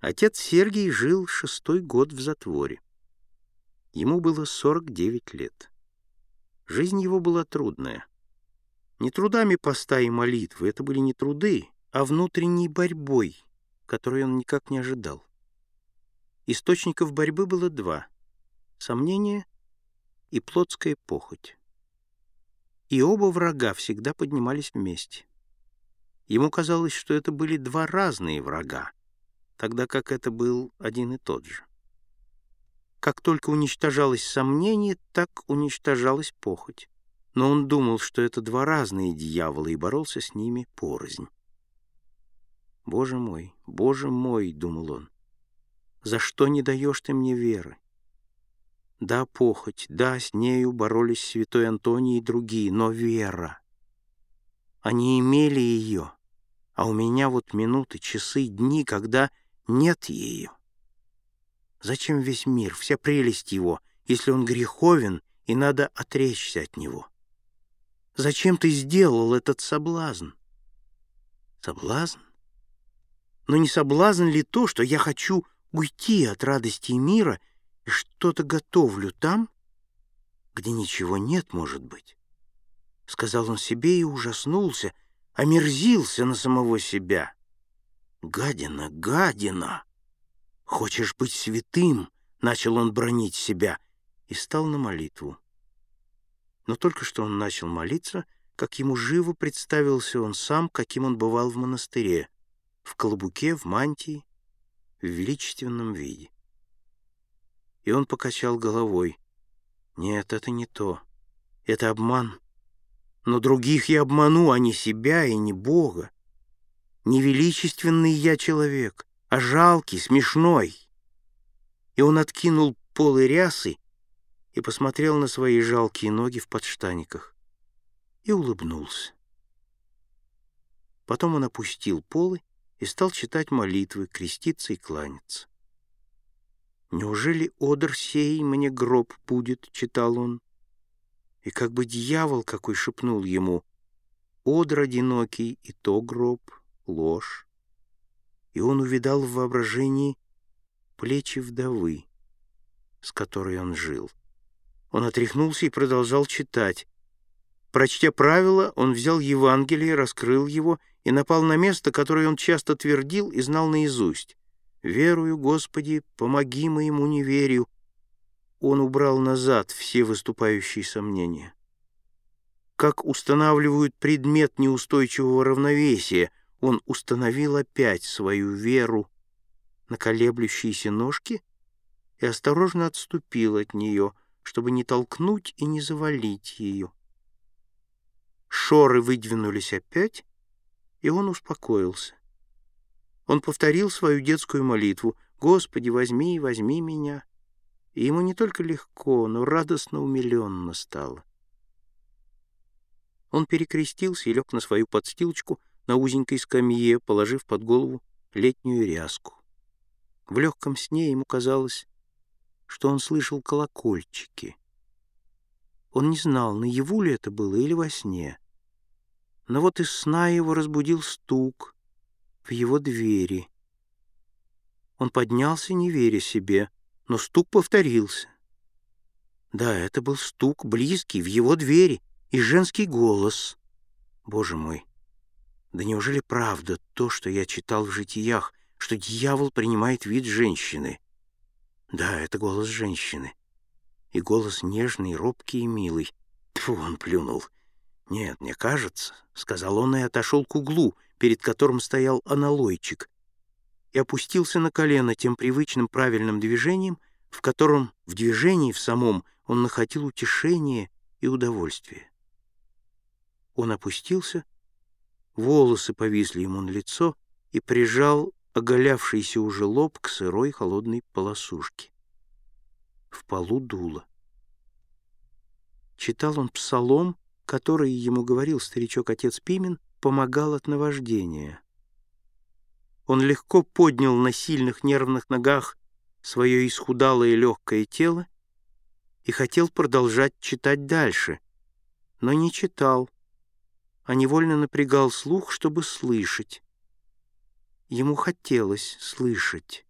Отец Сергий жил шестой год в затворе. Ему было 49 лет. Жизнь его была трудная. Не трудами поста и молитвы, это были не труды, а внутренней борьбой, которой он никак не ожидал. Источников борьбы было два — сомнение и плотская похоть. И оба врага всегда поднимались вместе. Ему казалось, что это были два разные врага, тогда как это был один и тот же. Как только уничтожалось сомнение, так уничтожалась похоть. Но он думал, что это два разные дьявола, и боролся с ними порознь. «Боже мой, Боже мой!» — думал он. «За что не даешь ты мне веры?» Да, похоть, да, с нею боролись святой Антоний и другие, но вера. Они имели ее, а у меня вот минуты, часы, дни, когда нет ее. Зачем весь мир, вся прелесть его, если он греховен и надо отречься от него? Зачем ты сделал этот соблазн? Соблазн? Но не соблазн ли то, что я хочу уйти от радости мира и что-то готовлю там, где ничего нет, может быть? Сказал он себе и ужаснулся, омерзился на самого себя. Гадина, гадина! «Хочешь быть святым?» — начал он бронить себя и стал на молитву. Но только что он начал молиться, как ему живо представился он сам, каким он бывал в монастыре, в колобуке, в мантии, в величественном виде. И он покачал головой. «Нет, это не то. Это обман. Но других я обману, а не себя и не Бога. Невеличественный я человек а жалкий, смешной. И он откинул полы рясы и посмотрел на свои жалкие ноги в подштаниках и улыбнулся. Потом он опустил полы и стал читать молитвы, креститься и кланяться. «Неужели одр сей мне гроб будет?» — читал он. И как бы дьявол какой шепнул ему, «Одр одинокий, и то гроб, ложь» и он увидал в воображении плечи вдовы, с которой он жил. Он отряхнулся и продолжал читать. Прочтя правила, он взял Евангелие, раскрыл его и напал на место, которое он часто твердил и знал наизусть. «Верую, Господи, помоги моему неверию». Он убрал назад все выступающие сомнения. Как устанавливают предмет неустойчивого равновесия — он установил опять свою веру на колеблющиеся ножки и осторожно отступил от нее, чтобы не толкнуть и не завалить ее. Шоры выдвинулись опять, и он успокоился. Он повторил свою детскую молитву «Господи, возьми, возьми меня». И ему не только легко, но радостно умиленно стало. Он перекрестился и лег на свою подстилочку, на узенькой скамье, положив под голову летнюю ряску. В легком сне ему казалось, что он слышал колокольчики. Он не знал, наяву ли это было или во сне. Но вот из сна его разбудил стук в его двери. Он поднялся, не веря себе, но стук повторился. Да, это был стук близкий в его двери и женский голос. Боже мой! Да неужели правда то, что я читал в житиях, что дьявол принимает вид женщины? Да, это голос женщины. И голос нежный, робкий и милый. Тьфу, он плюнул. «Нет, мне кажется», — сказал он и отошел к углу, перед которым стоял аналойчик, и опустился на колено тем привычным правильным движением, в котором в движении в самом он находил утешение и удовольствие. Он опустился Волосы повисли ему на лицо и прижал оголявшийся уже лоб к сырой холодной полосушке. В полу дуло. Читал он псалом, который, ему говорил старичок-отец Пимен, помогал от наваждения. Он легко поднял на сильных нервных ногах свое исхудалое легкое тело и хотел продолжать читать дальше, но не читал, а невольно напрягал слух, чтобы слышать. Ему хотелось слышать.